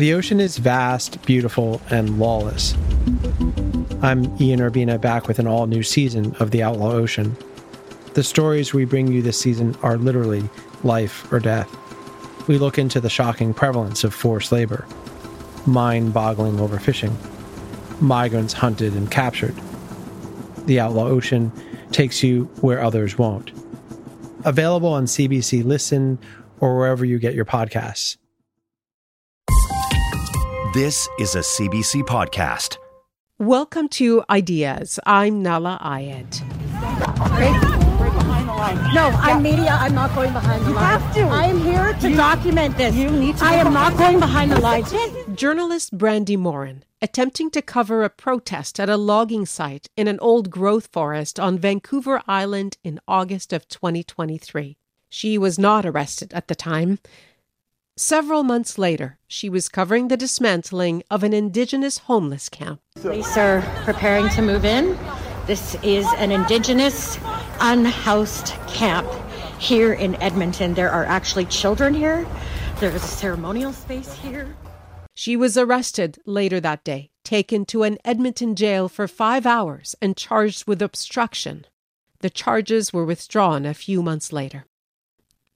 The ocean is vast, beautiful, and lawless. I'm Ian Urbina back with an all new season of The Outlaw Ocean. The stories we bring you this season are literally life or death. We look into the shocking prevalence of forced labor, mind boggling overfishing, migrants hunted and captured. The Outlaw Ocean takes you where others won't. Available on CBC Listen or wherever you get your podcasts. This is a CBC podcast. Welcome to Ideas. I'm Nahlah Ayed. No, I'm media. I'm not going behind the You line. have to. I am here to You- document this. you need to I am not going behind the lines. Journalist Brandy Morin attempting to cover a protest at a logging site in an old growth forest on Vancouver Island in August of 2023. She was not arrested at the time. Several months later, she was covering the dismantling of an Indigenous homeless camp. Police are preparing to move in. This is an Indigenous unhoused camp here in Edmonton. There are actually children here. There is a ceremonial space here. She was arrested later that day, taken to an Edmonton jail for five hours, and charged with obstruction. The charges were withdrawn a few months later.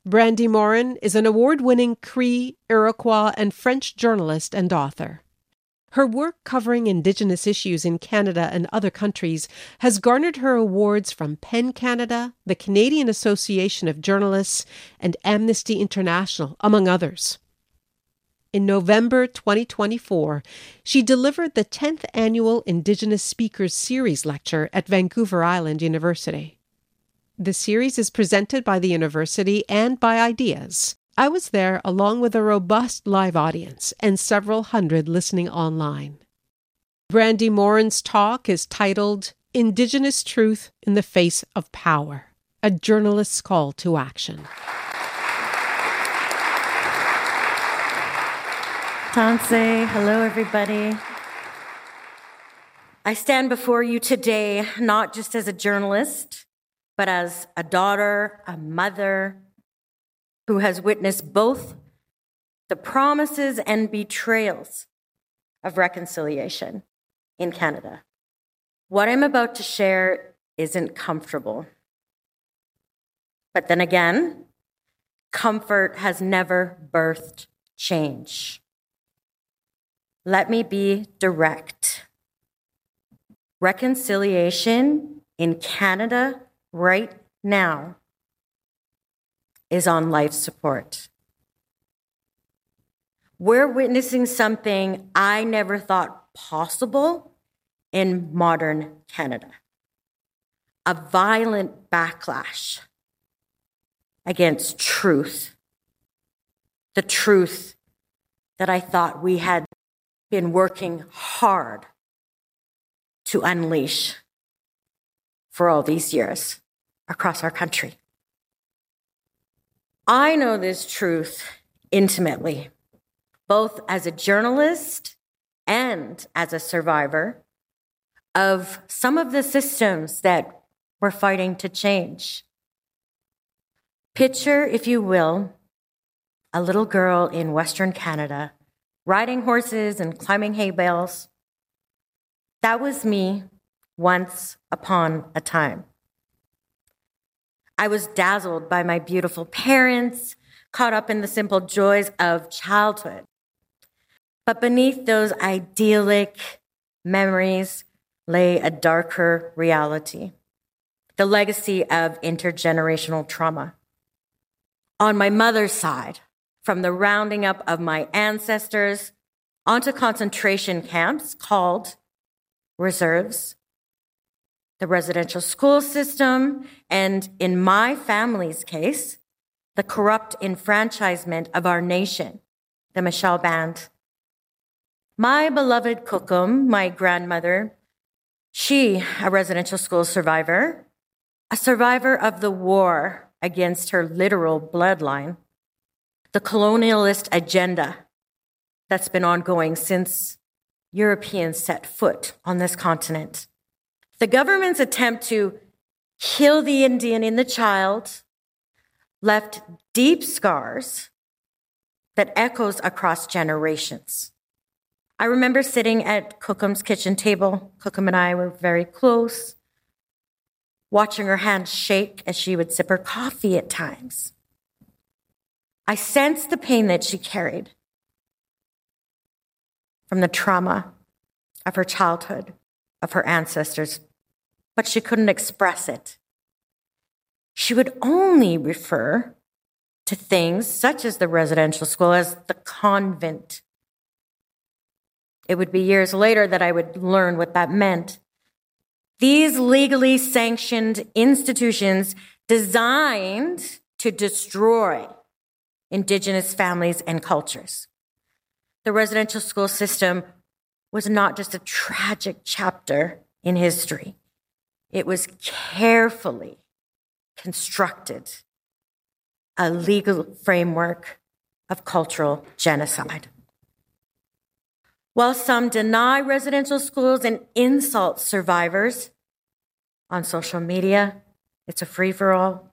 Brandy Morin is an award winning Cree, Iroquois, and French journalist and author. Her work covering Indigenous issues in Canada and other countries has garnered her awards from PEN Canada, the Canadian Association of Journalists, and Amnesty International, among others. In November 2024, she delivered the 10th annual Indigenous Speakers Series lecture at Vancouver Island University. The series is presented by the university and by Ideas. I was there along with a robust live audience and several hundred listening online. Brandy Morin's talk is titled Indigenous Truth in the Face of Power A Journalist's Call to Action. Tanse, hello everybody. I stand before you today not just as a journalist, but as a daughter, a mother who has witnessed both the promises and betrayals of reconciliation in Canada. What I'm about to share isn't comfortable. But then again, comfort has never birthed change. Let me be direct. Reconciliation in Canada right now is on life support. We're witnessing something I never thought possible in modern Canada a violent backlash against truth. The truth that I thought we had been working hard to unleash for all these years across our country. I know this truth intimately, both as a journalist and as a survivor of some of the systems that we're fighting to change. Picture, if you will, a little girl in Western Canada riding horses and climbing hay bales. That was me once upon a time. I was dazzled by my beautiful parents, caught up in the simple joys of childhood. But beneath those idyllic memories lay a darker reality the legacy of intergenerational trauma. On my mother's side, from the rounding up of my ancestors onto concentration camps called reserves, the residential school system, and in my family's case, the corrupt enfranchisement of our nation, the Michel Band. My beloved Kukum, my grandmother, she, a residential school survivor, a survivor of the war against her literal bloodline, the colonialist agenda that's been ongoing since Europeans set foot on this continent. The government's attempt to kill the Indian in the child left deep scars that echoes across generations. I remember sitting at Kukum's kitchen table. Kukum and I were very close, watching her hands shake as she would sip her coffee at times. I sensed the pain that she carried from the trauma of her childhood, of her ancestors, but she couldn't express it. She would only refer to things such as the residential school as the convent. It would be years later that I would learn what that meant. These legally sanctioned institutions designed to destroy Indigenous families and cultures. The residential school system was not just a tragic chapter in history, it was carefully constructed a legal framework of cultural genocide. While some deny residential schools and insult survivors on social media, it's a free for all.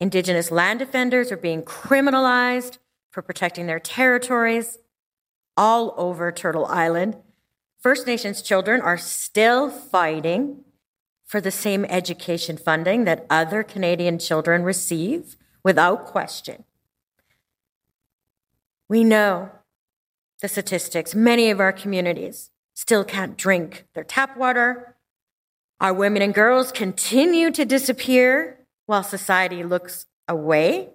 Indigenous land defenders are being criminalized for protecting their territories all over Turtle Island. First Nations children are still fighting for the same education funding that other Canadian children receive without question. We know the statistics. Many of our communities still can't drink their tap water. Our women and girls continue to disappear while society looks away.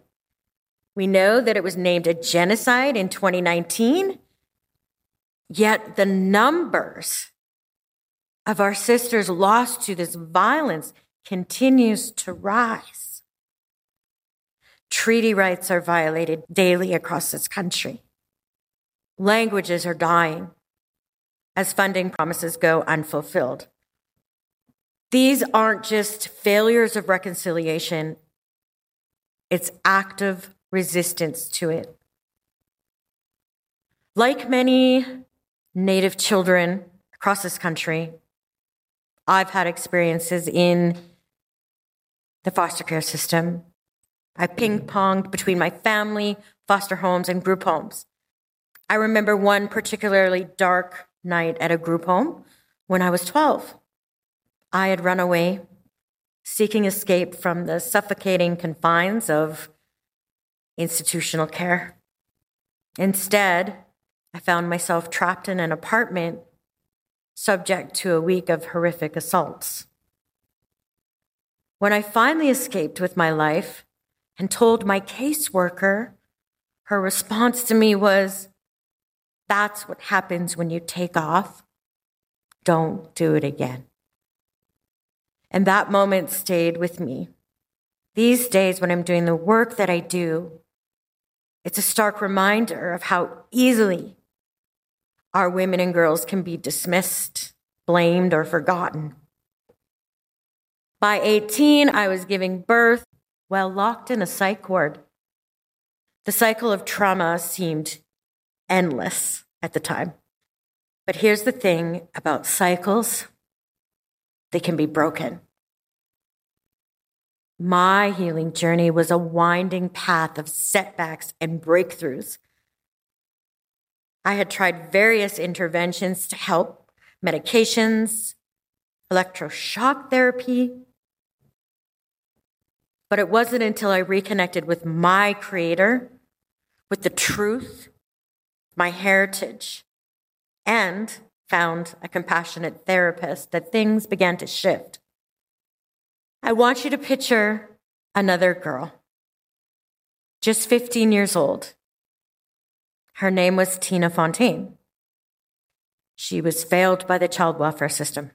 We know that it was named a genocide in 2019, yet the numbers of our sisters lost to this violence continues to rise. Treaty rights are violated daily across this country. Languages are dying as funding promises go unfulfilled. These aren't just failures of reconciliation, it's active resistance to it. Like many Native children across this country, I've had experiences in the foster care system I ping ponged between my family, foster homes, and group homes. I remember one particularly dark night at a group home when I was 12. I had run away, seeking escape from the suffocating confines of institutional care. Instead, I found myself trapped in an apartment, subject to a week of horrific assaults. When I finally escaped with my life, and told my caseworker, her response to me was, That's what happens when you take off. Don't do it again. And that moment stayed with me. These days, when I'm doing the work that I do, it's a stark reminder of how easily our women and girls can be dismissed, blamed, or forgotten. By 18, I was giving birth while locked in a psych ward. The cycle of trauma seemed endless at the time. But here's the thing about cycles they can be broken. My healing journey was a winding path of setbacks and breakthroughs. I had tried various interventions to help medications, electroshock therapy, but it wasn't until I reconnected with my creator, with the truth, my heritage, and found a compassionate therapist that things began to shift. I want you to picture another girl, just 15 years old. Her name was Tina Fontaine. She was failed by the child welfare system.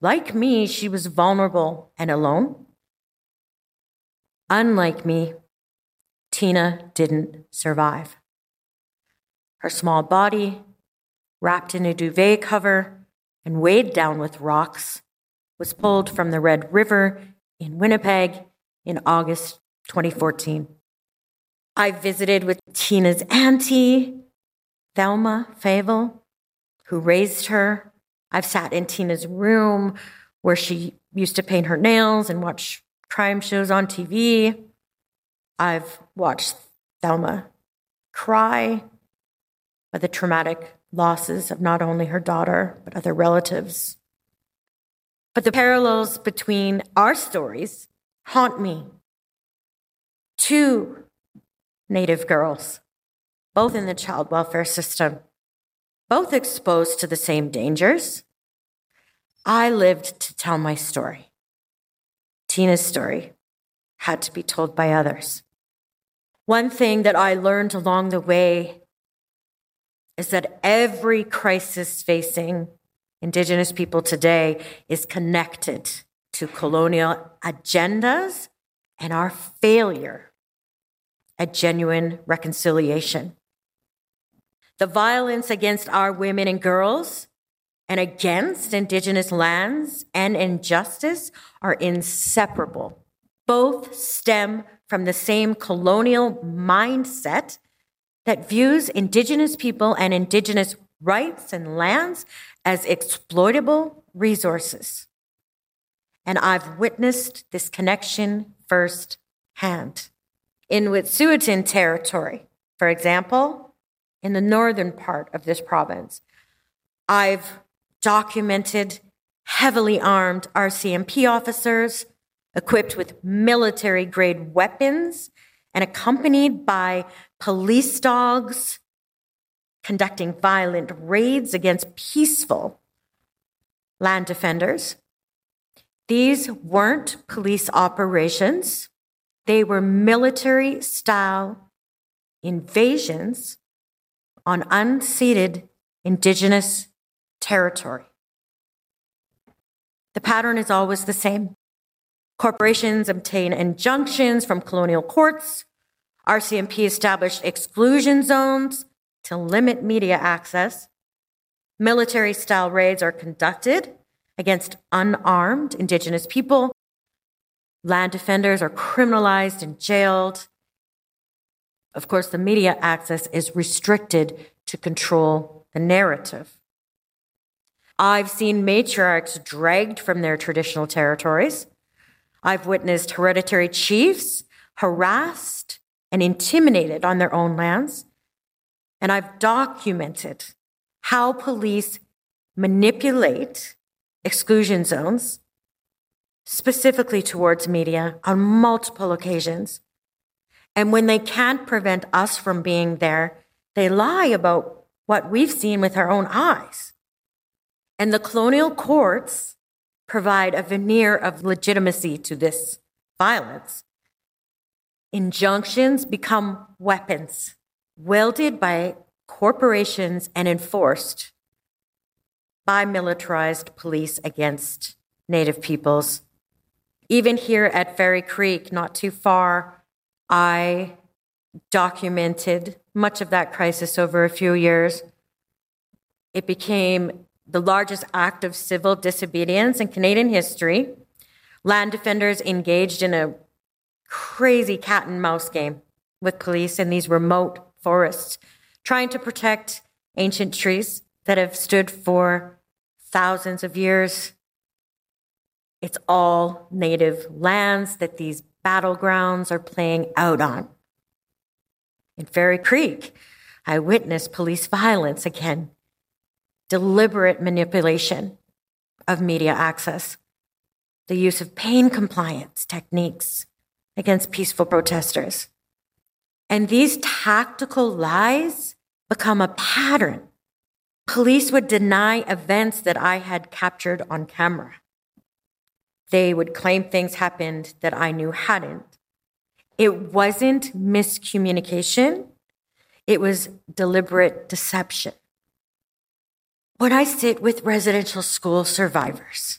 Like me, she was vulnerable and alone. Unlike me, Tina didn't survive. Her small body, wrapped in a duvet cover and weighed down with rocks, was pulled from the Red River in Winnipeg in August 2014. I visited with Tina's auntie, Thelma Favel, who raised her. I've sat in Tina's room where she used to paint her nails and watch crime shows on TV. I've watched Thelma cry by the traumatic losses of not only her daughter, but other relatives. But the parallels between our stories haunt me. Two Native girls, both in the child welfare system, both exposed to the same dangers. I lived to tell my story. Tina's story had to be told by others. One thing that I learned along the way is that every crisis facing Indigenous people today is connected to colonial agendas and our failure at genuine reconciliation. The violence against our women and girls and against Indigenous lands and injustice are inseparable. Both stem from the same colonial mindset that views Indigenous people and Indigenous rights and lands as exploitable resources. And I've witnessed this connection firsthand. In Wet'suwet'en territory, for example, in the northern part of this province, I've documented heavily armed RCMP officers equipped with military grade weapons and accompanied by police dogs conducting violent raids against peaceful land defenders. These weren't police operations, they were military style invasions on unceded indigenous territory. The pattern is always the same. Corporations obtain injunctions from colonial courts. RCMP established exclusion zones to limit media access. Military style raids are conducted against unarmed Indigenous people. Land defenders are criminalized and jailed. Of course, the media access is restricted to control the narrative. I've seen matriarchs dragged from their traditional territories. I've witnessed hereditary chiefs harassed and intimidated on their own lands. And I've documented how police manipulate exclusion zones, specifically towards media, on multiple occasions. And when they can't prevent us from being there, they lie about what we've seen with our own eyes. And the colonial courts provide a veneer of legitimacy to this violence. Injunctions become weapons wielded by corporations and enforced by militarized police against Native peoples. Even here at Fairy Creek, not too far, I documented much of that crisis over a few years. It became the largest act of civil disobedience in Canadian history. Land defenders engaged in a crazy cat and mouse game with police in these remote forests, trying to protect ancient trees that have stood for thousands of years. It's all native lands that these battlegrounds are playing out on. In Fairy Creek, I witnessed police violence again deliberate manipulation of media access, the use of pain compliance techniques against peaceful protesters. And these tactical lies become a pattern. Police would deny events that I had captured on camera. They would claim things happened that I knew hadn't. It wasn't miscommunication, it was deliberate deception. When I sit with residential school survivors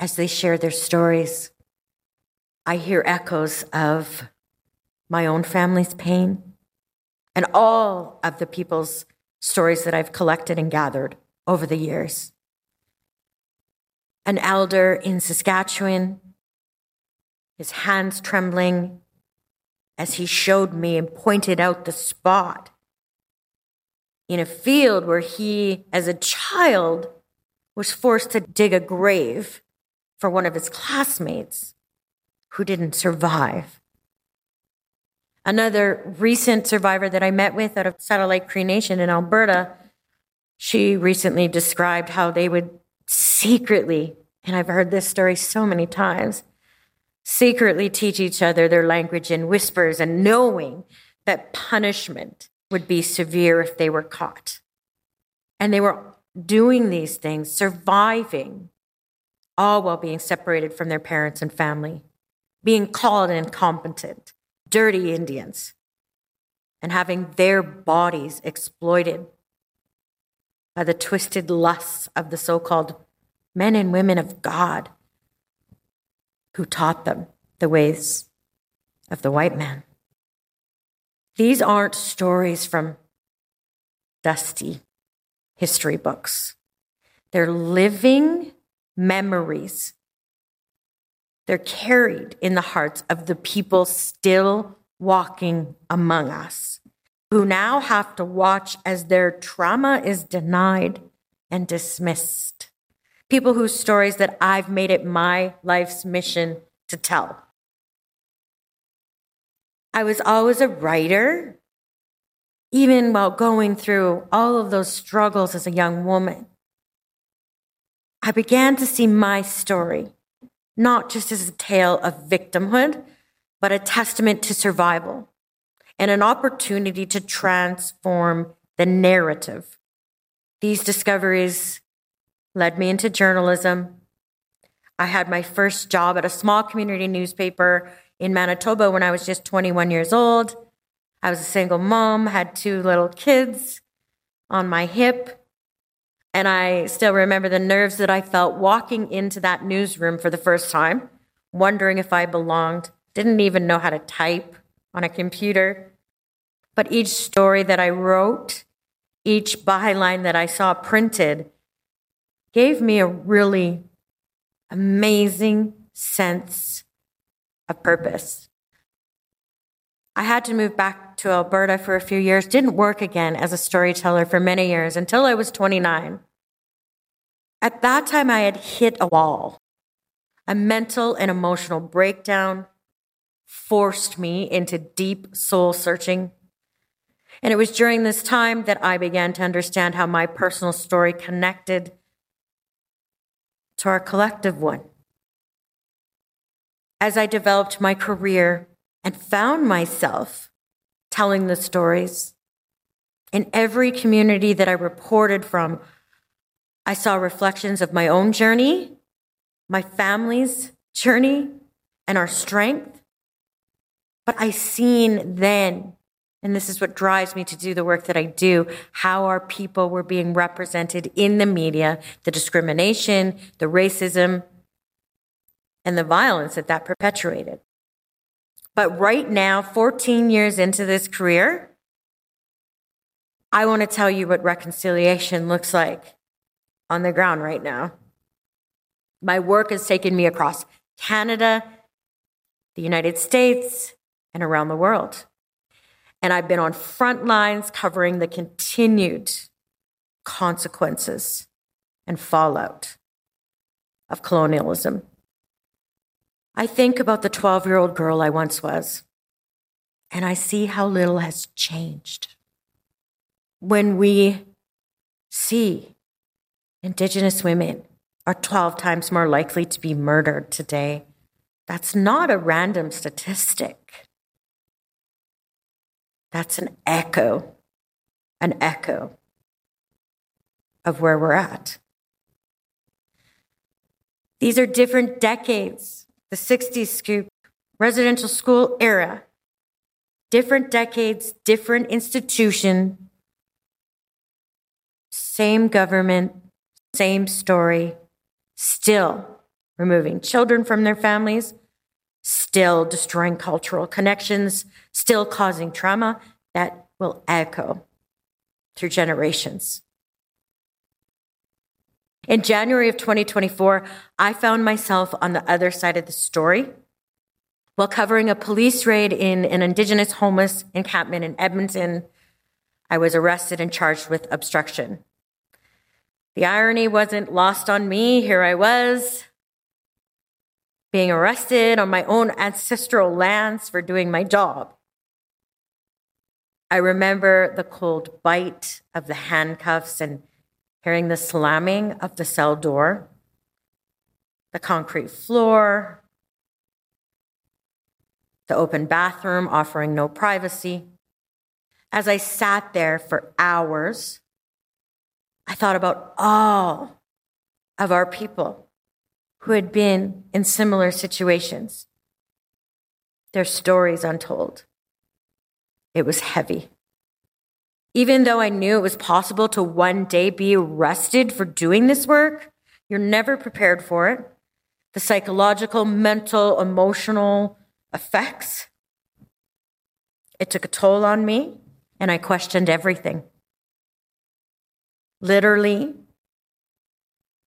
as they share their stories, I hear echoes of my own family's pain and all of the people's stories that I've collected and gathered over the years. An elder in Saskatchewan, his hands trembling as he showed me and pointed out the spot in a field where he, as a child, was forced to dig a grave for one of his classmates who didn't survive. Another recent survivor that I met with out of Saddle Lake Cree Nation in Alberta She recently described how they would secretly, and I've heard this story so many times, secretly teach each other their language in whispers and knowing that punishment would be severe if they were caught. And they were doing these things, surviving, all while being separated from their parents and family, being called incompetent, dirty Indians, and having their bodies exploited by the twisted lusts of the so called men and women of God who taught them the ways of the white man. These aren't stories from dusty history books. They're living memories. They're carried in the hearts of the people still walking among us, who now have to watch as their trauma is denied and dismissed. People whose stories that I've made it my life's mission to tell. I was always a writer, even while going through all of those struggles as a young woman. I began to see my story not just as a tale of victimhood, but a testament to survival and an opportunity to transform the narrative. These discoveries led me into journalism. I had my first job at a small community newspaper in Manitoba when I was just 21 years old. I was a single mom, had two little kids on my hip. And I still remember the nerves that I felt walking into that newsroom for the first time, wondering if I belonged, didn't even know how to type on a computer. But each story that I wrote, each byline that I saw printed, gave me a really amazing sense of purpose. I had to move back to Alberta for a few years, didn't work again as a storyteller for many years until I was 29. At that time, I had hit a wall. A mental and emotional breakdown forced me into deep soul searching. And it was during this time that I began to understand how my personal story connected to our collective one as I developed my career and found myself telling the stories. In every community that I reported from, I saw reflections of my own journey, my family's journey, and our strength. But I seen then, and this is what drives me to do the work that I do, how our people were being represented in the media, the discrimination, the racism, and the violence that that perpetuated. But right now, 14 years into this career, I want to tell you what reconciliation looks like on the ground right now. My work has taken me across Canada, the United States, and around the world. And I've been on front lines covering the continued consequences and fallout of colonialism. I think about the 12 year old girl I once was, and I see how little has changed. When we see Indigenous women are 12 times more likely to be murdered today, that's not a random statistic. That's an echo, an echo of where we're at. These are different decades the 60s scoop, residential school era, different decades, different institution, same government, same story, still removing children from their families, still destroying cultural connections, still causing trauma that will echo through generations. In January of 2024, I found myself on the other side of the story while covering a police raid in an Indigenous homeless encampment in Edmonton. I was arrested and charged with obstruction. The irony wasn't lost on me. Here I was, being arrested on my own ancestral lands for doing my job. I remember the cold bite of the handcuffs and hearing the slamming of the cell door, the concrete floor, the open bathroom offering no privacy. As I sat there for hours, I thought about all of our people who had been in similar situations, their stories untold. It was heavy. Even though I knew it was possible to one day be arrested for doing this work, you're never prepared for it. The psychological, mental, emotional effects. It took a toll on me, and I questioned everything. Literally,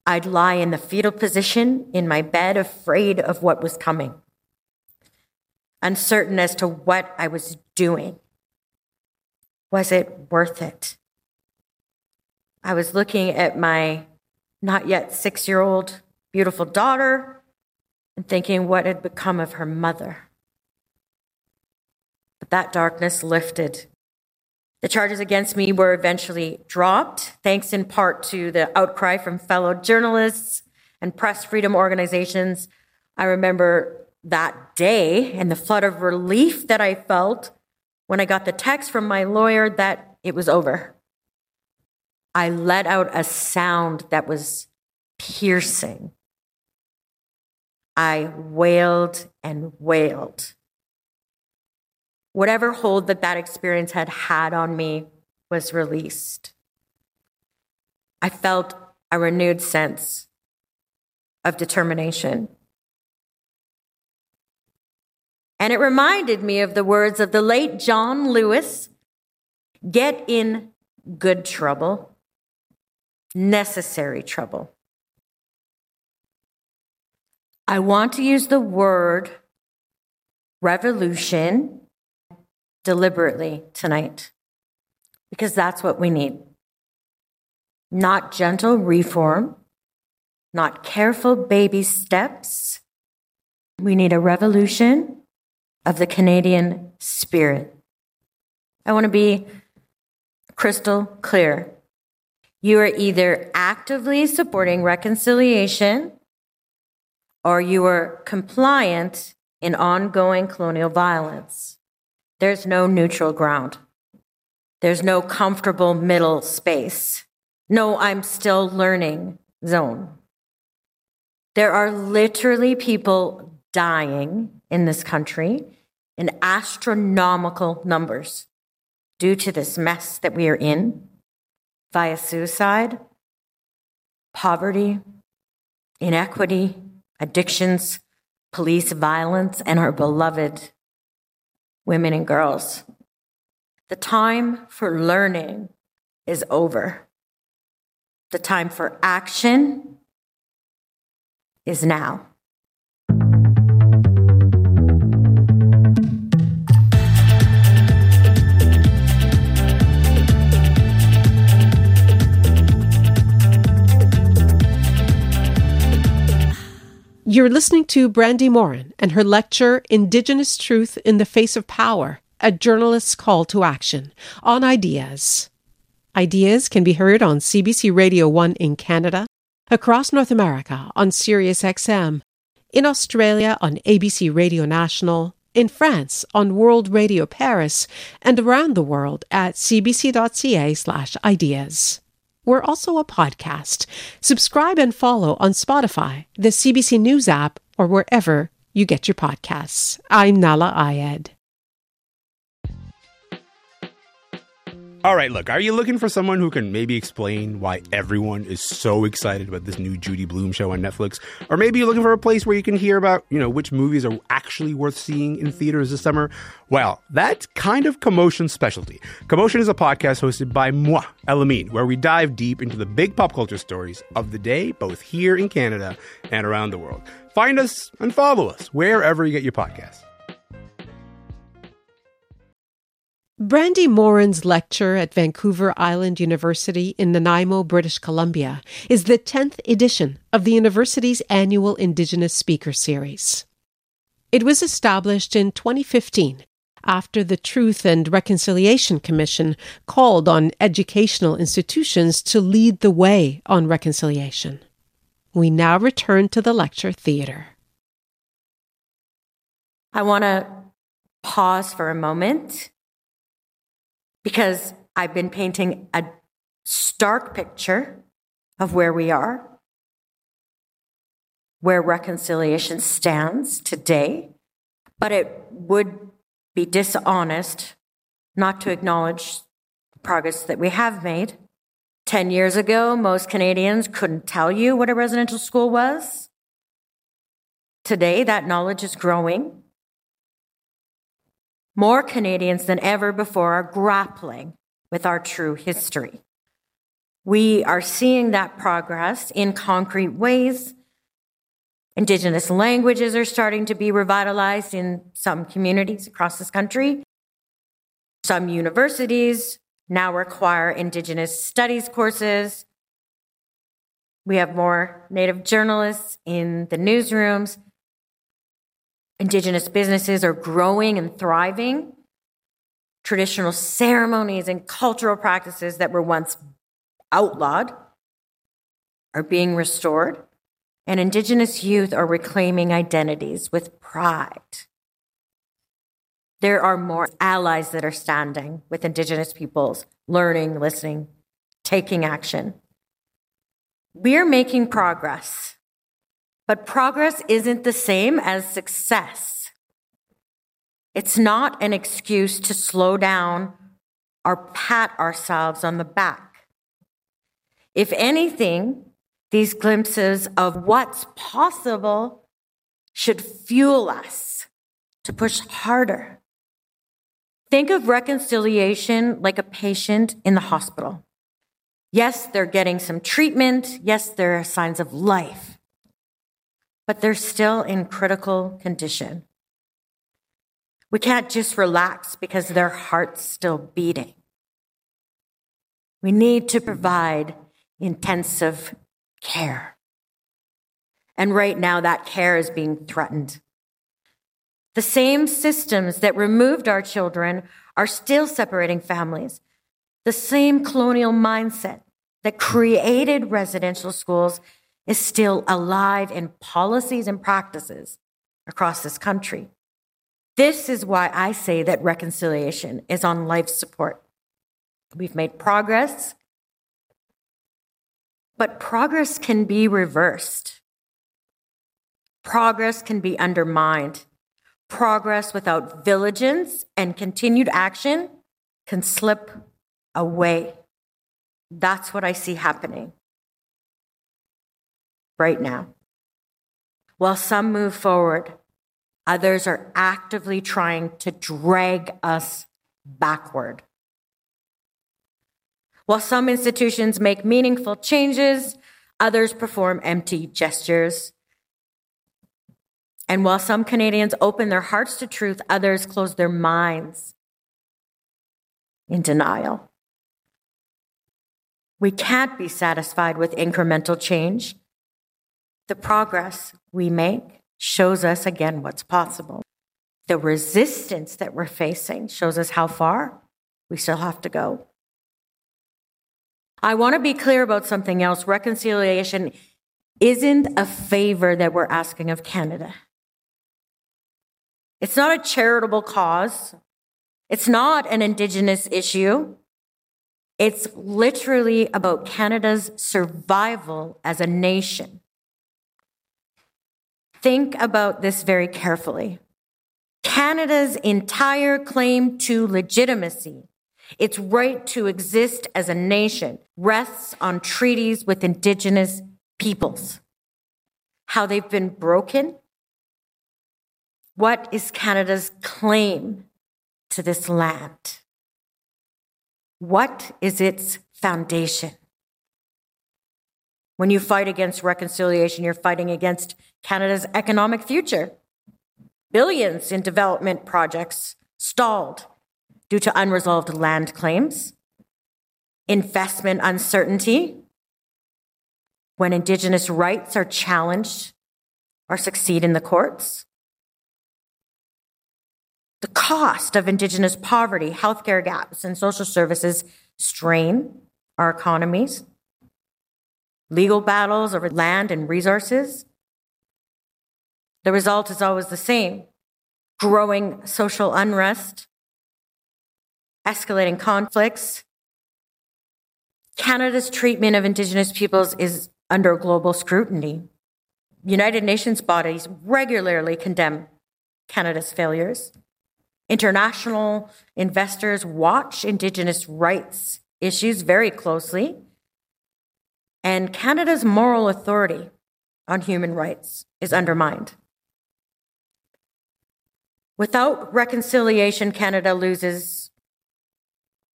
I'd lie in the fetal position in my bed, afraid of what was coming, uncertain as to what I was doing. Was it worth it? I was looking at my not yet six year old beautiful daughter and thinking what had become of her mother. But that darkness lifted. The charges against me were eventually dropped, thanks in part to the outcry from fellow journalists and press freedom organizations. I remember that day and the flood of relief that I felt when I got the text from my lawyer that it was over. I let out a sound that was piercing. I wailed and wailed. Whatever hold that that experience had had on me was released. I felt a renewed sense of determination. And it reminded me of the words of the late John Lewis get in good trouble, necessary trouble. I want to use the word revolution deliberately tonight because that's what we need. Not gentle reform, not careful baby steps. We need a revolution of the Canadian spirit. I want to be crystal clear. You are either actively supporting reconciliation or you are compliant in ongoing colonial violence. There's no neutral ground. There's no comfortable middle space. No, I'm still learning zone. There are literally people dying in this country in astronomical numbers due to this mess that we are in via suicide, poverty, inequity, addictions, police violence, and our beloved women and girls. The time for learning is over. The time for action is now. You're listening to Brandy Morin and her lecture, Indigenous Truth in the Face of Power A Journalist's Call to Action, on Ideas. Ideas can be heard on CBC Radio 1 in Canada, across North America on Sirius XM, in Australia on ABC Radio National, in France on World Radio Paris, and around the world at cbc.ca/ideas. We're also a podcast. Subscribe and follow on Spotify, the CBC News app, or wherever you get your podcasts. I'm Nahlah Ayed. All right, look, are you looking for someone who can maybe explain why everyone is so excited about this new Judy Blume show on Netflix? Or maybe you're looking for a place where you can hear about, you know, which movies are actually worth seeing in theaters this summer? Well, that's kind of Commotion's specialty. Commotion is a podcast hosted by moi, Elamin, where we dive deep into the big pop culture stories of the day, both here in Canada and around the world. Find us and follow us wherever you get your podcasts. Brandy Morin's lecture at Vancouver Island University in Nanaimo, British Columbia, is the 10th edition of the university's annual Indigenous Speaker Series. It was established in 2015 after the Truth and Reconciliation Commission called on educational institutions to lead the way on reconciliation. We now return to the lecture theater. I want to pause for a moment because I've been painting a stark picture of where we are, where reconciliation stands today, but it would be dishonest not to acknowledge the progress that we have made. 10 years ago, most Canadians couldn't tell you what a residential school was. Today, that knowledge is growing. More Canadians than ever before are grappling with our true history. We are seeing that progress in concrete ways. Indigenous languages are starting to be revitalized in some communities across this country. Some universities now require Indigenous studies courses. We have more Native journalists in the newsrooms. Indigenous businesses are growing and thriving. Traditional ceremonies and cultural practices that were once outlawed are being restored, and Indigenous youth are reclaiming identities with pride. There are more allies that are standing with Indigenous peoples, learning, listening, taking action. We're making progress, but progress isn't the same as success. It's not an excuse to slow down or pat ourselves on the back. If anything, these glimpses of what's possible should fuel us to push harder. Think of reconciliation like a patient in the hospital. Yes, they're getting some treatment. Yes, there are signs of life, but they're still in critical condition. We can't just relax because their heart's still beating. We need to provide intensive care. And right now, that care is being threatened. The same systems that removed our children are still separating families. The same colonial mindset that created residential schools is still alive in policies and practices across this country. This is why I say that reconciliation is on life support. We've made progress, but progress can be reversed. Progress can be undermined. Progress without vigilance and continued action can slip away. That's what I see happening right now. While some move forward, others are actively trying to drag us backward. While some institutions make meaningful changes, others perform empty gestures. And while some Canadians open their hearts to truth, others close their minds in denial. We can't be satisfied with incremental change. The progress we make shows us again what's possible. The resistance that we're facing shows us how far we still have to go. I want to be clear about something else. Reconciliation isn't a favor that we're asking of Canada. It's not a charitable cause. It's not an Indigenous issue. It's literally about Canada's survival as a nation. Think about this very carefully. Canada's entire claim to legitimacy its right to exist as a nation rests on treaties with Indigenous peoples. How they've been broken. What is Canada's claim to this land? What is its foundation? When you fight against reconciliation, you're fighting against Canada's economic future. Billions in development projects stalled due to unresolved land claims, investment uncertainty, when Indigenous rights are challenged or succeed in the courts. The cost of Indigenous poverty, healthcare gaps, and social services strain our economies. Legal battles over land and resources. The result is always the same growing social unrest, escalating conflicts. Canada's treatment of Indigenous peoples is under global scrutiny. United Nations bodies regularly condemn Canada's failures. International investors watch Indigenous rights issues very closely. And Canada's moral authority on human rights is undermined. Without reconciliation, Canada loses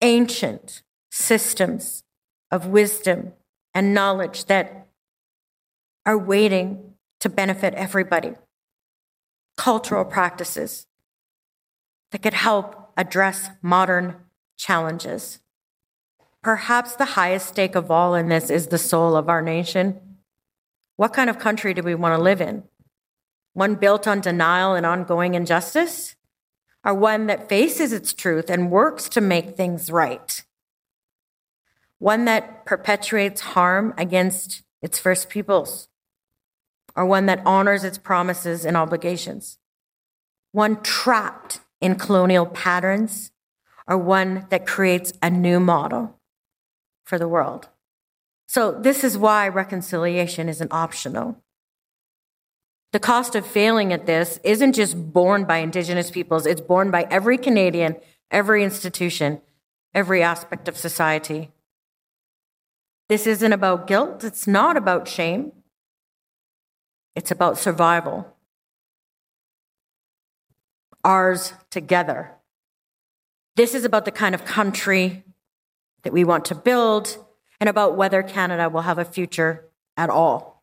ancient systems of wisdom and knowledge that are waiting to benefit everybody. Cultural practices that could help address modern challenges. Perhaps the highest stake of all in this is the soul of our nation. What kind of country do we want to live in? One built on denial and ongoing injustice? Or one that faces its truth and works to make things right? One that perpetuates harm against its first peoples? Or one that honors its promises and obligations? One trapped in colonial patterns? Or one that creates a new model? for the world. So, this is why reconciliation isn't optional. The cost of failing at this isn't just borne by Indigenous peoples, it's borne by every Canadian, every institution, every aspect of society. This isn't about guilt, it's not about shame, it's about survival. Ours together. This is about the kind of country that we want to build and about whether Canada will have a future at all.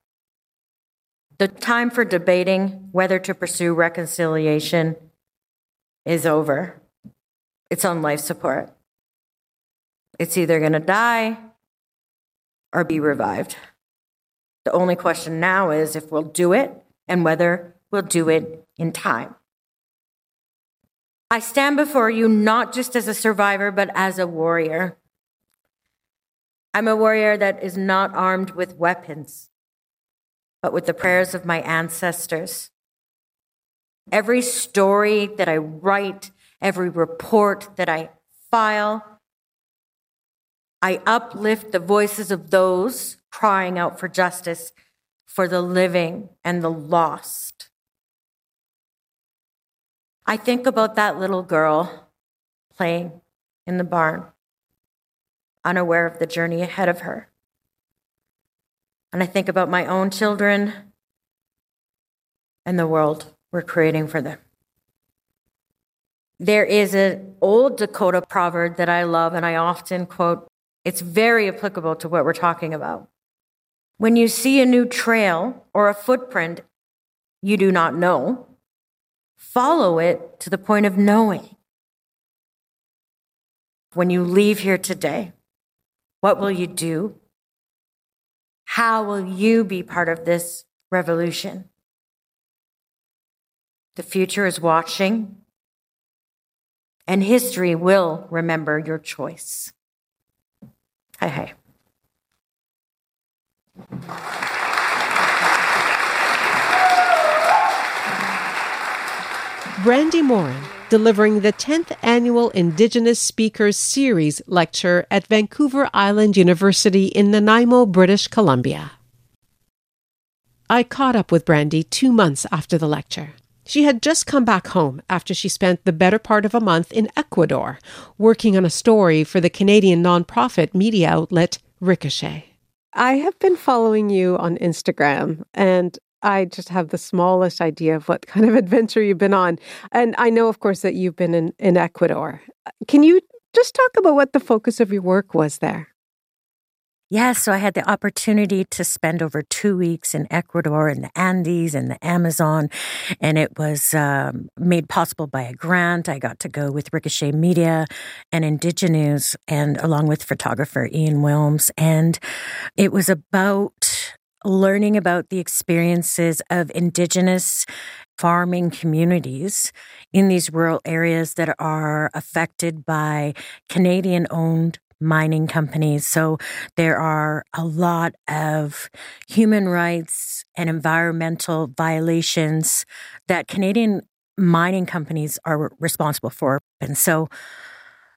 The time for debating whether to pursue reconciliation is over. It's on life support. It's either going to die or be revived. The only question now is if we'll do it and whether we'll do it in time. I stand before you not just as a survivor, but as a warrior. I'm a warrior that is not armed with weapons, but with the prayers of my ancestors. Every story that I write, every report that I file, I uplift the voices of those crying out for justice for the living and the lost. I think about that little girl playing in the barn unaware of the journey ahead of her. And I think about my own children and the world we're creating for them. There is an old Dakota proverb that I love and I often quote. It's very applicable to what we're talking about. When you see a new trail or a footprint you do not know, follow it to the point of knowing. When you leave here today, what will you do? How will you be part of this revolution? The future is watching, and history will remember your choice. Hi, hi. Brandy Morin delivering the 10th annual Indigenous Speakers Series lecture at Vancouver Island University in Nanaimo, British Columbia. I caught up with Brandy two months after the lecture. She had just come back home after she spent the better part of a month in Ecuador working on a story for the Canadian nonprofit media outlet Ricochet. I have been following you on Instagram, and I just have the smallest idea of what kind of adventure you've been on. And I know, of course, that you've been in, in Ecuador. Can you just talk about what the focus of your work was there? Yes, so I had the opportunity to spend over two weeks in Ecuador in the Andes and the Amazon, and it was um, made possible by a grant. I got to go with Ricochet Media and Indigenews, and along with photographer Ian Willms, and it was about learning about the experiences of Indigenous farming communities in these rural areas that are affected by Canadian owned mining companies. So there are a lot of human rights and environmental violations that Canadian mining companies are responsible for. And so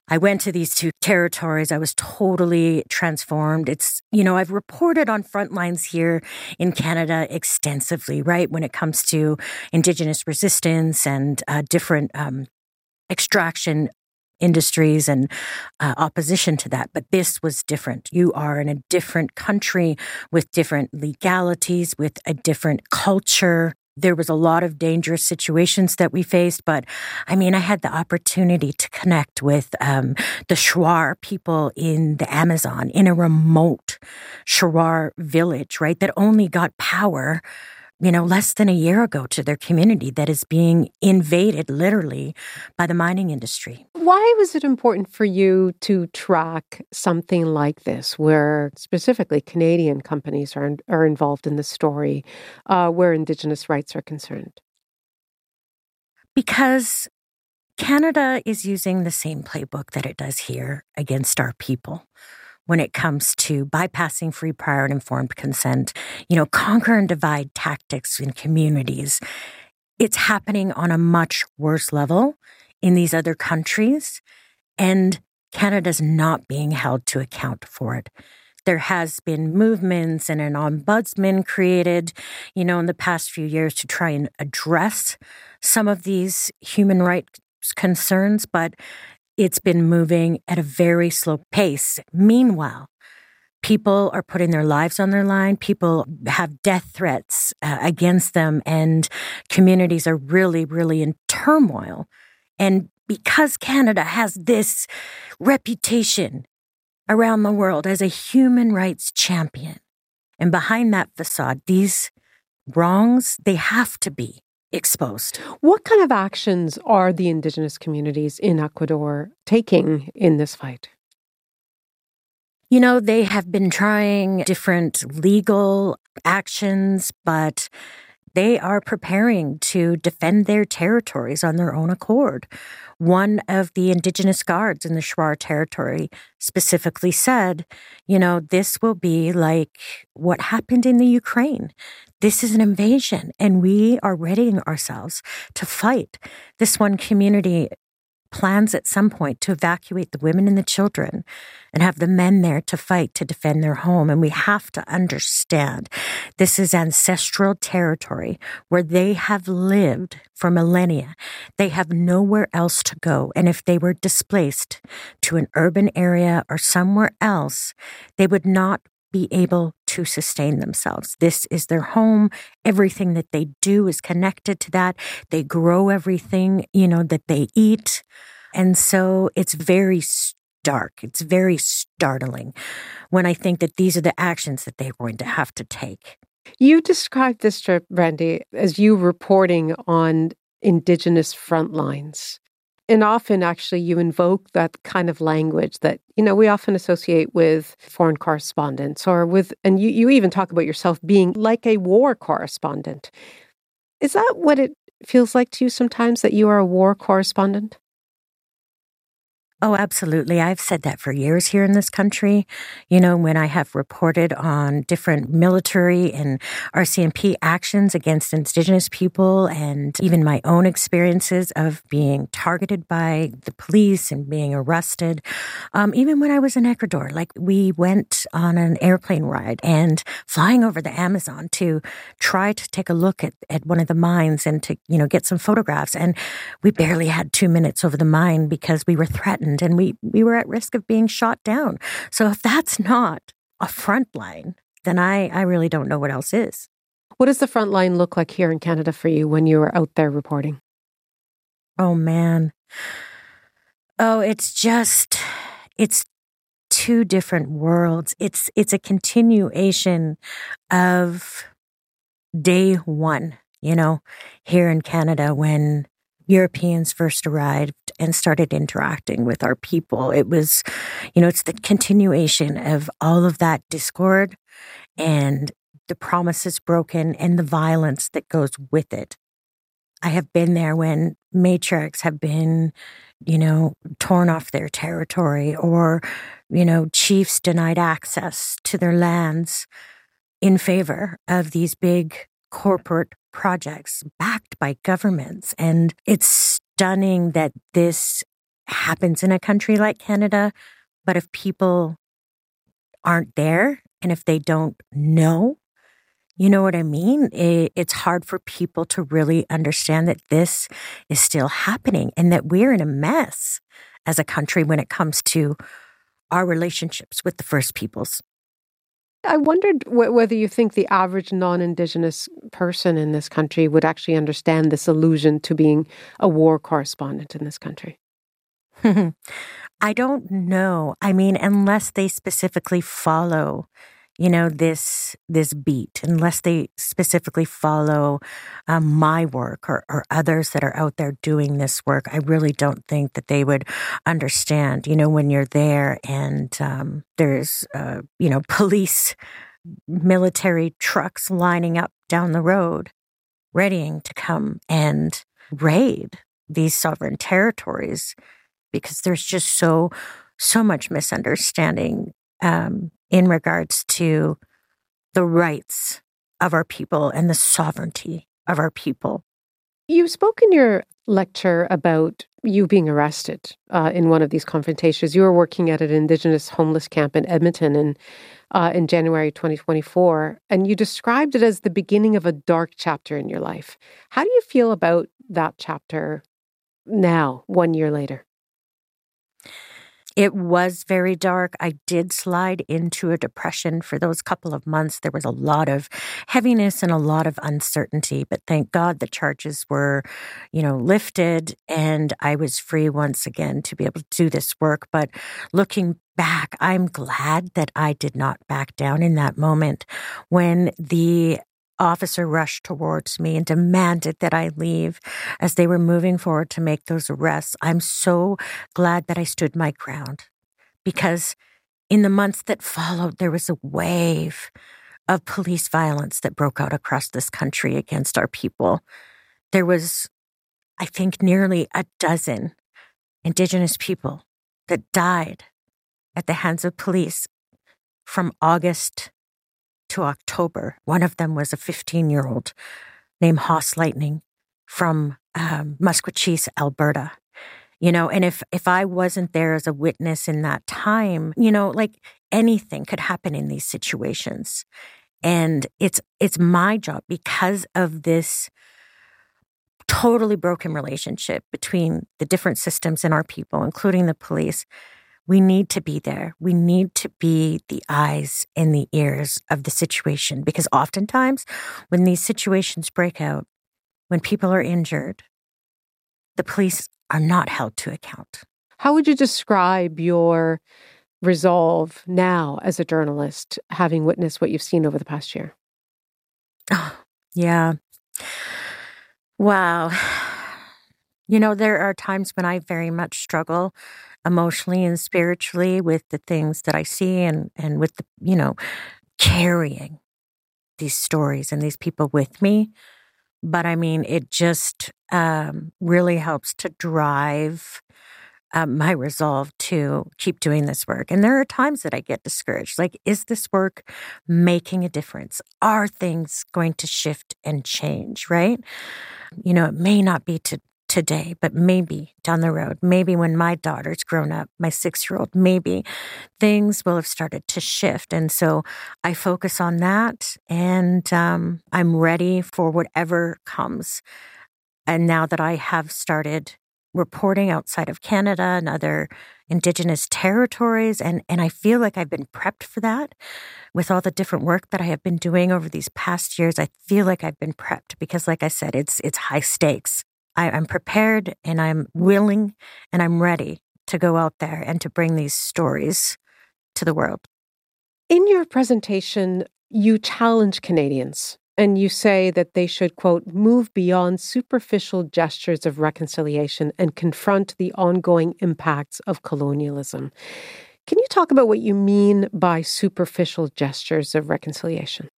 I went to these two territories. I was totally transformed. It's, you know, I've reported on front lines here in Canada extensively, right? When it comes to Indigenous resistance and uh, different um, extraction industries and uh, opposition to that. But this was different. You are in a different country with different legalities, with a different culture. There was a lot of dangerous situations that we faced, but I mean, I had the opportunity to connect with um, the Shuar people in the Amazon in a remote Shuar village, right? That only got power you know, less than a year ago to their community that is being invaded literally by the mining industry. Why was it important for you to track something like this, where specifically Canadian companies are, are involved in the story, uh, where Indigenous rights are concerned? Because Canada is using the same playbook that it does here against our people when it comes to bypassing free, prior, and informed consent, you know, conquer and divide tactics in communities. It's happening on a much worse level in these other countries, and Canada's not being held to account for it. There has been movements and an ombudsman created, you know, in the past few years to try and address some of these human rights concerns, but it's been moving at a very slow pace. Meanwhile, people are putting their lives on their line. People have death threats uh, against them, and communities are really, really in turmoil. And because Canada has this reputation around the world as a human rights champion, and behind that facade, these wrongs, they have to be exposed. What kind of actions are the indigenous communities in Ecuador taking in this fight? You know, they have been trying different legal actions, but they are preparing to defend their territories on their own accord. One of the indigenous guards in the Shuar territory specifically said, you know, this will be like what happened in the Ukraine. This is an invasion, and we are readying ourselves to fight. This one community plans at some point to evacuate the women and the children and have the men there to fight to defend their home. And we have to understand this is ancestral territory where they have lived for millennia. They have nowhere else to go. And if they were displaced to an urban area or somewhere else, they would not be able to sustain themselves. This is their home. Everything that they do is connected to that. They grow everything, you know, that they eat. And so it's very stark. It's very startling when I think that these are the actions that they're going to have to take. You described this trip, Brandy, as you reporting on Indigenous front lines and often actually you invoke that kind of language that you know we often associate with foreign correspondents or with and you, you even talk about yourself being like a war correspondent. Is that what it feels like to you sometimes that you are a war correspondent Oh, absolutely. I've said that for years here in this country. You know, when I have reported on different military and RCMP actions against Indigenous people and even my own experiences of being targeted by the police and being arrested. Um, even when I was in Ecuador, like we went on an airplane ride and flying over the Amazon to try to take a look at, at one of the mines and to, you know, get some photographs. And we barely had two minutes over the mine because we were threatened threatened and we, we were at risk of being shot down. So if that's not a front line, then I, I really don't know what else is. What does the front line look like here in Canada for you when you were out there reporting? Oh, man. Oh, it's just, it's two different worlds. It's, it's a continuation of day one, you know, here in Canada when Europeans first arrived and started interacting with our people. It was, you know, it's the continuation of all of that discord and the promises broken, and the violence that goes with it. I have been there when matriarchs have been, you know, torn off their territory or, you know, chiefs denied access to their lands in favor of these big corporate projects backed by governments. And it's stunning that this happens in a country like Canada. But if people aren't there and if they don't know, you know what I mean? it's hard for people to really understand that this is still happening and that we're in a mess as a country when it comes to our relationships with the First Peoples. I wondered w- whether you think the average non Indigenous person in this country would actually understand this allusion to being a war correspondent in this country. I don't know. I mean, unless they specifically follow you know this this beat unless they specifically follow um, my work or, or others that are out there doing this work i really don't think that they would understand you know when you're there and um, there's uh, you know police military trucks lining up down the road readying to come and raid these sovereign territories because there's just so so much misunderstanding um, in regards to the rights of our people and the sovereignty of our people. You spoke in your lecture about you being arrested uh, in one of these confrontations. You were working at an Indigenous homeless camp in Edmonton in, uh, in January 2024, and you described it as the beginning of a dark chapter in your life. How do you feel about that chapter now, one year later? It was very dark. I did slide into a depression for those couple of months. There was a lot of heaviness and a lot of uncertainty, but thank God the charges were, you know, lifted and I was free once again to be able to do this work. But looking back, I'm glad that I did not back down in that moment when the officer rushed towards me and demanded that I leave as they were moving forward to make those arrests. I'm so glad that I stood my ground because in the months that followed, there was a wave of police violence that broke out across this country against our people. There was, I think, nearly a dozen Indigenous people that died at the hands of police from August to October. One of them was a 15 year old named Hoss Lightning from um, Maskwacis, Alberta. You know, and if if I wasn't there as a witness in that time, you know, like anything could happen in these situations. And it's it's my job because of this totally broken relationship between the different systems in our people, including the police, we need to be there. We need to be the eyes and the ears of the situation because oftentimes when these situations break out, when people are injured, the police are not held to account. How would you describe your resolve now as a journalist, having witnessed what you've seen over the past year? Oh, yeah. Wow. You know, there are times when I very much struggle emotionally and spiritually with the things that I see and, and with the, you know, carrying these stories and these people with me. But I mean, it just um, really helps to drive um, my resolve to keep doing this work. And there are times that I get discouraged. Like, is this work making a difference? Are things going to shift and change, right? You know, it may not be to today, but maybe down the road, maybe when my daughter's grown up, my six year old, maybe things will have started to shift. And so I focus on that and um, I'm ready for whatever comes. And now that I have started reporting outside of Canada and other Indigenous territories, and, and I feel like I've been prepped for that with all the different work that I have been doing over these past years. I feel like I've been prepped because, like I said, it's it's high stakes. I, am prepared and I'm willing and I'm ready to go out there and to bring these stories to the world. In your presentation, you challenge Canadians and you say that they should, quote, move beyond superficial gestures of reconciliation and confront the ongoing impacts of colonialism. Can you talk about what you mean by superficial gestures of reconciliation?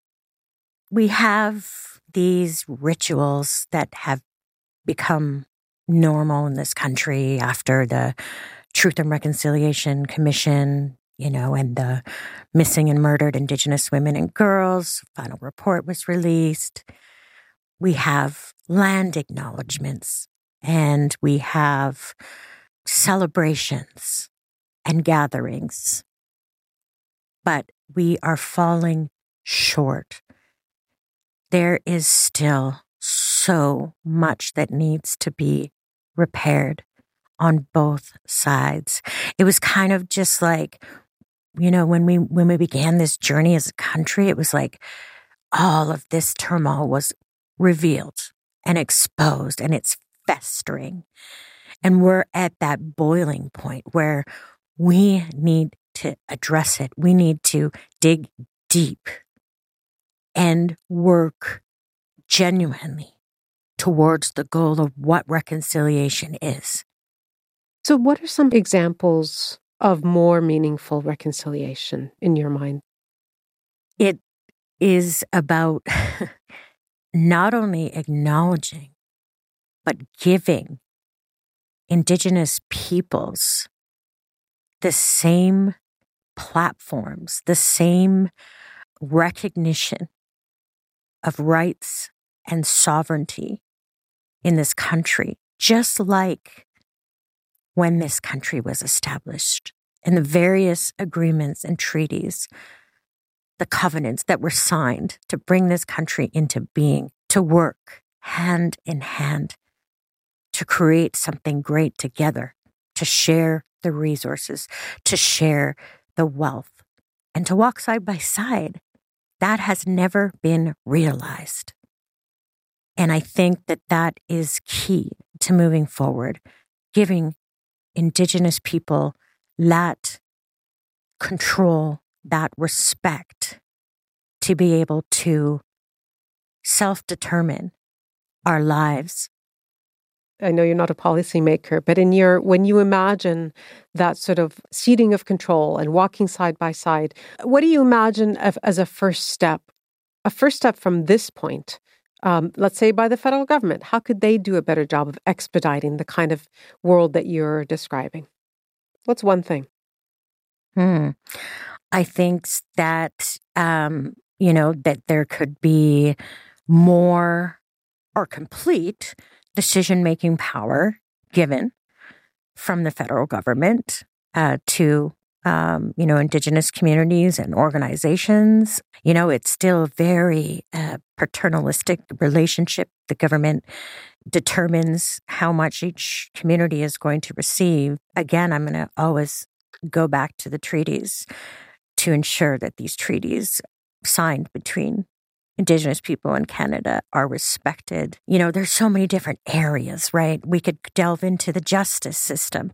we have these rituals that have become normal in this country after the Truth and Reconciliation Commission, you know, and the missing and murdered Indigenous women and girls final report was released. We have land acknowledgements and we have celebrations and gatherings. But we are falling short. There is still so much that needs to be repaired on both sides. It was kind of just like, you know, when we when we began this journey as a country, it was like all of this turmoil was revealed and exposed and it's festering. And we're at that boiling point where we need to address it. We need to dig deep and work genuinely towards the goal of what reconciliation is. So, what are some examples of more meaningful reconciliation in your mind? It is about not only acknowledging, but giving Indigenous peoples the same platforms, the same recognition of rights and sovereignty in this country, just like when this country was established and the various agreements and treaties, the covenants that were signed to bring this country into being, to work hand in hand, to create something great together, to share the resources, to share the wealth, and to walk side by side. That has never been realized. And I think that that is key to moving forward, giving Indigenous people that control, that respect to be able to self determine our lives. I know you're not a policymaker, but in your when you imagine that sort of ceding of control and walking side by side, what do you imagine as a first step? A first step from this point um, let's say by the federal government? How could they do a better job of expediting the kind of world that you're describing? What's one thing? Hmm. I think that, um, you know, that there could be more or complete decision making power given from the federal government uh, to um, you know, indigenous communities and organizations. You know, it's still very uh, paternalistic relationship. The government determines how much each community is going to receive. Again, I'm going to always go back to the treaties to ensure that these treaties signed between Indigenous people in Canada are respected. You know, there's so many different areas, right? We could delve into the justice system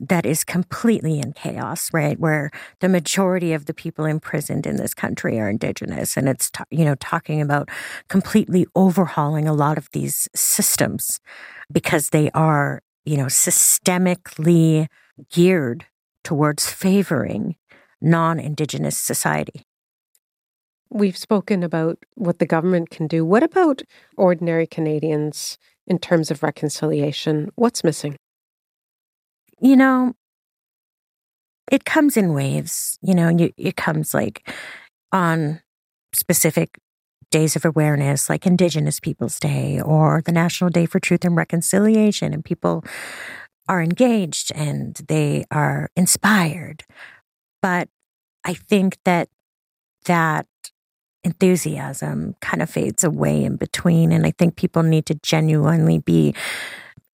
that is completely in chaos, right? Where the majority of the people imprisoned in this country are indigenous. And it's, you know, talking about completely overhauling a lot of these systems because they are, you know, systemically geared towards favoring non indigenous society. We've spoken about what the government can do. What about ordinary Canadians in terms of reconciliation? What's missing? You know, it comes in waves. You know, you, it comes like on specific days of awareness, like Indigenous Peoples Day or the National Day for Truth and Reconciliation, and people are engaged and they are inspired. But I think that that enthusiasm kind of fades away in between. And I think people need to genuinely be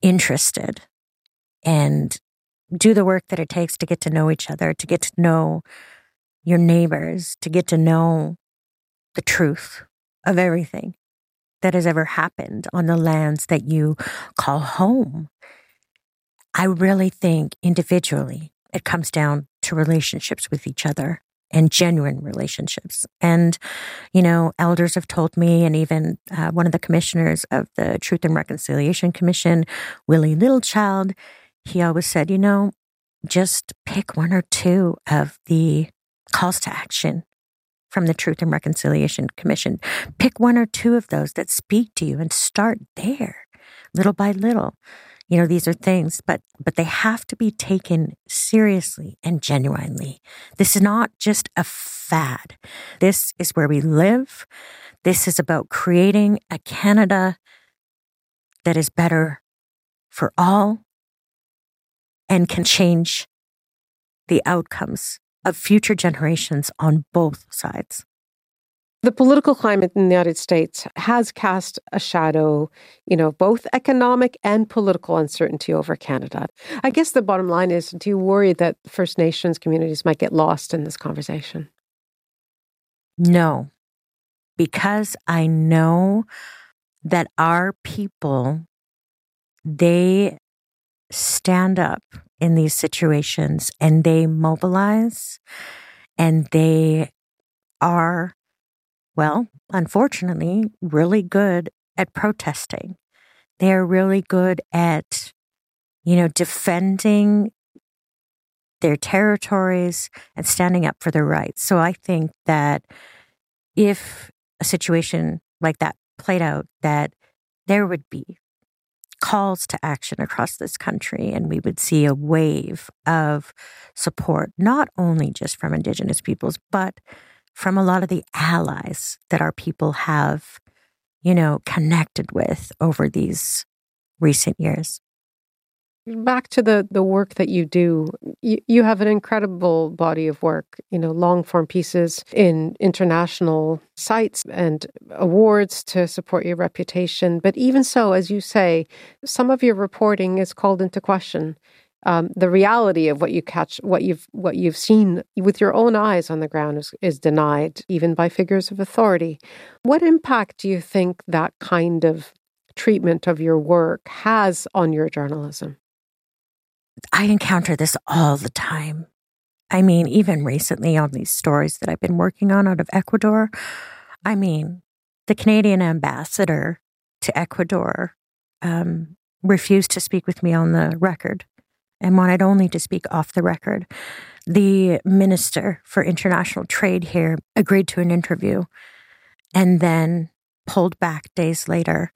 interested and do the work that it takes to get to know each other, to get to know your neighbors, to get to know the truth of everything that has ever happened on the lands that you call home. I really think individually it comes down to relationships with each other and genuine relationships. And, you know, elders have told me, and even uh, one of the commissioners of the Truth and Reconciliation Commission, Willie Littlechild, he always said, you know, just pick one or two of the calls to action from the Truth and Reconciliation Commission. Pick one or two of those that speak to you and start there, little by little. You know, these are things, but but they have to be taken seriously and genuinely. This is not just a fad. This is where we live. This is about creating a Canada that is better for all and can change the outcomes of future generations on both sides. The political climate in the United States has cast a shadow, you know, both economic and political uncertainty over Canada. I guess the bottom line is do you worry that First Nations communities might get lost in this conversation? No, because I know that our people, they stand up in these situations and they mobilize and they are, well, unfortunately, really good at protesting. They're really good at, you know, defending their territories and standing up for their rights. So I think that if a situation like that played out, that there would be calls to action across this country, and we would see a wave of support, not only just from Indigenous peoples, but from a lot of the allies that our people have, you know, connected with over these recent years back to the the work that you do you, you have an incredible body of work you know long form pieces in international sites and awards to support your reputation. But even so as you say some of your reporting is called into question um, the reality of what you catch what you've what you've seen with your own eyes on the ground is, is denied even by figures of authority. What impact do you think that kind of treatment of your work has on your journalism I encounter this all the time. I mean, even recently on these stories that I've been working on out of Ecuador, I mean, the Canadian ambassador to Ecuador um, refused to speak with me on the record and wanted only to speak off the record. The minister for international trade here agreed to an interview and then pulled back days later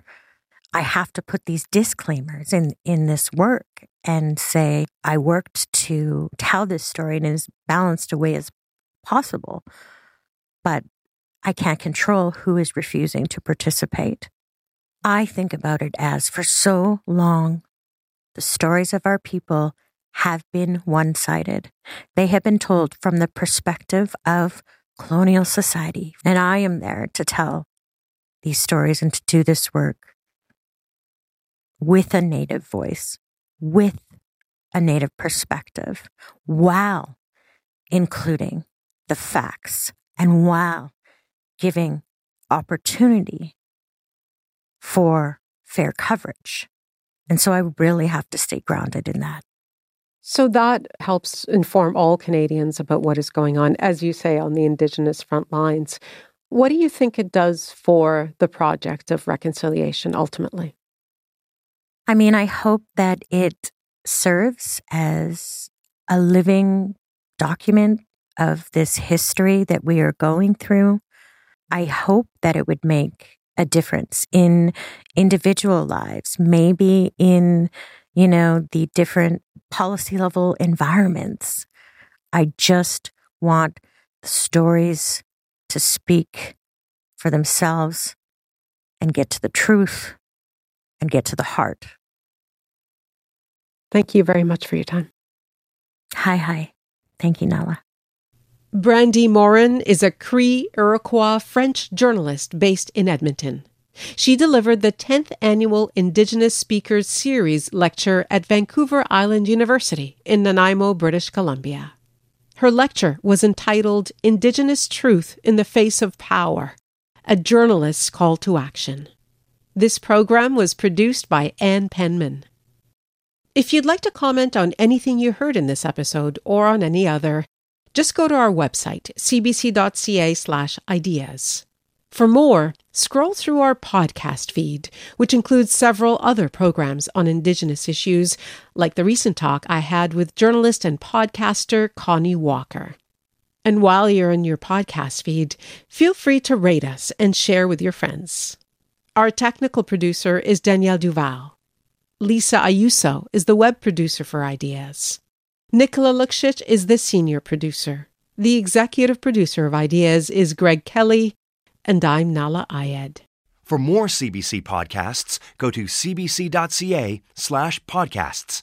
I have to put these disclaimers in, in this work and say, I worked to tell this story in as balanced a way as possible, but I can't control who is refusing to participate. I think about it as for so long, the stories of our people have been one sided. They have been told from the perspective of colonial society. And I am there to tell these stories and to do this work with a native voice, with a native perspective, while including the facts and while giving opportunity for fair coverage. And so I really have to stay grounded in that. So that helps inform all Canadians about what is going on, as you say, on the Indigenous front lines. What do you think it does for the project of reconciliation ultimately? I mean, I hope that it serves as a living document of this history that we are going through. I hope that it would make a difference in individual lives, maybe in, you know, the different policy level environments. I just want the stories to speak for themselves and get to the truth and get to the heart. Thank you very much for your time. Hi, hi. Thank you, Nahlah. Brandi Morin is a Cree Iroquois French journalist based in Edmonton. She delivered the 10th annual Indigenous Speakers Series lecture at Vancouver Island University in Nanaimo, British Columbia. Her lecture was entitled Indigenous Truth in the Face of Power A Journalist's Call to Action. This program was produced by Ann Penman. If you'd like to comment on anything you heard in this episode or on any other, just go to our website, cbc.ca/ideas. For more, scroll through our podcast feed, which includes several other programs on Indigenous issues, like the recent talk I had with journalist and podcaster Connie Walker. And while you're in your podcast feed, feel free to rate us and share with your friends. Our technical producer is Danielle Duval. Lisa Ayuso is the web producer for Ideas. Nicola Luksic is the senior producer. The executive producer of Ideas is Greg Kelly, and I'm Nahlah Ayed. For more CBC podcasts, go to cbc.ca slash podcasts.